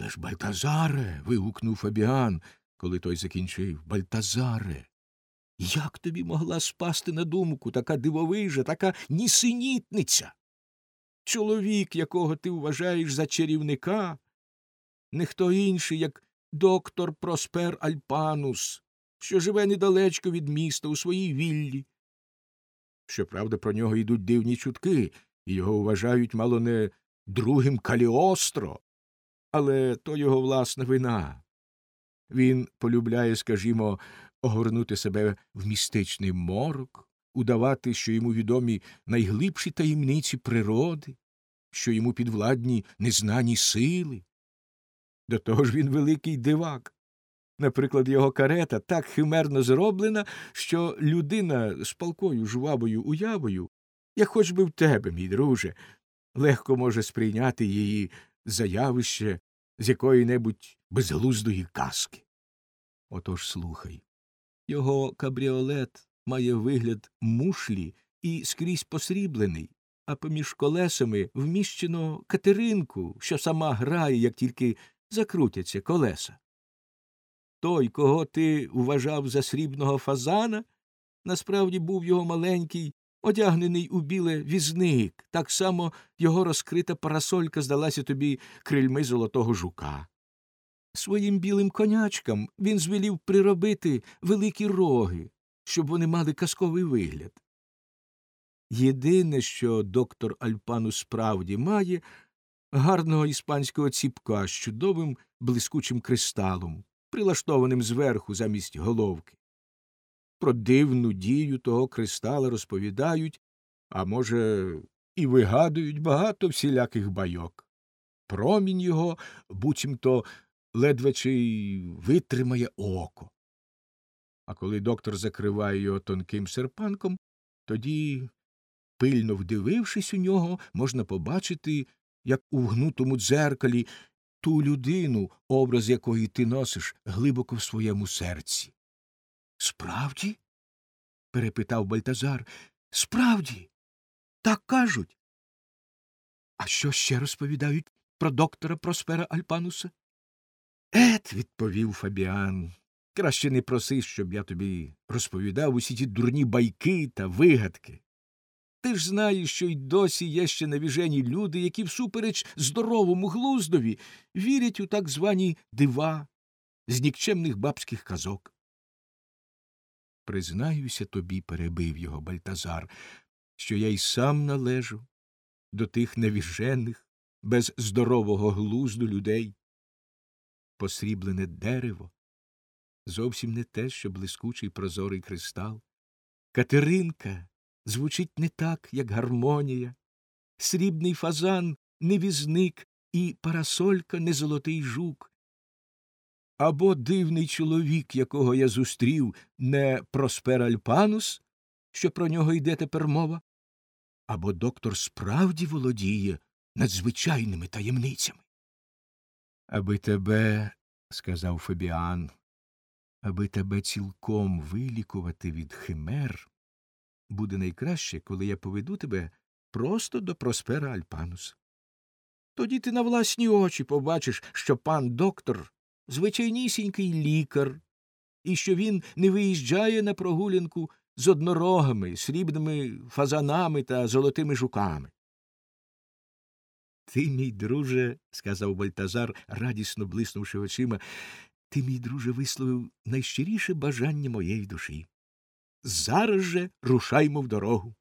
Але ж Бальтазаре. вигукнув Фабіан, коли той закінчив. Бальтазаре. Як тобі могла спасти на думку така дивовижа, така нісенітниця? Чоловік, якого ти вважаєш за чарівника, не хто інший, як доктор Проспер Альпанус, що живе недалечко від міста у своїй віллі. Щоправда, про нього йдуть дивні чутки, і його вважають мало не другим Каліостро, але то його власна вина. Він полюбляє, скажімо, огорнути себе в містичний морок, удавати, що йому відомі найглибші таємниці природи, що йому підвладні незнані сили. До того ж він великий дивак. Наприклад, його карета так химерно зроблена, що людина з палкою жвавою уявою, як хоч би в тебе, мій друже, легко може сприйняти її заявище з якої небудь безглуздої казки. Отож слухай. Його кабріолет має вигляд мушлі і скрізь посріблений, а поміж колесами вміщено катеринку, що сама грає, як тільки закрутяться колеса. Той, кого ти вважав за срібного фазана, насправді був його маленький, одягнений у біле візник, так само його розкрита парасолька здалася тобі крильми золотого жука. Своїм білим конячкам він звелів приробити великі роги, щоб вони мали казковий вигляд. Єдине, що доктор Альпану справді має, гарного іспанського ціпка з чудовим блискучим кристалом, прилаштованим зверху замість головки. Про дивну дію того кристала розповідають, а може, і вигадують багато всіляких байок. Промінь його буцімто ледве чи витримає око. А коли доктор закриває його тонким серпанком, тоді, пильно вдивившись у нього, можна побачити, як у вгнутому дзеркалі ту людину, образ якої ти носиш глибоко в своєму серці. Справді? перепитав Бальтазар. Справді. Так кажуть. А що ще розповідають про доктора Проспера Альпануса? Ет, відповів Фабіан. Краще не проси, щоб я тобі розповідав усі ті дурні байки та вигадки. Ти ж знаєш, що й досі є ще навіжені люди, які всупереч здоровому глуздові вірять у так звані дива з нікчемних бабських казок. Признаюся тобі, перебив його Бальтазар, що я й сам належу до тих навіжених, без здорового глузду людей. Посріблене дерево зовсім не те, що блискучий прозорий кристал. Катеринка звучить не так, як гармонія, срібний фазан не візник, і парасолька не золотий жук. Або дивний чоловік, якого я зустрів, не Проспер Альпанус, що про нього йде тепер мова, або доктор справді володіє надзвичайними таємницями. Аби тебе, сказав Фабіан, аби тебе цілком вилікувати від химер, буде найкраще, коли я поведу тебе просто до Проспера Альпануса. Тоді ти на власні очі побачиш, що пан доктор звичайнісінький лікар, і що він не виїжджає на прогулянку з однорогами, срібними фазанами та золотими жуками. Ти, мій друже, сказав Бальтазар, радісно блиснувши очима, ти, мій друже, висловив найщиріше бажання моєї душі. Зараз же рушаймо в дорогу.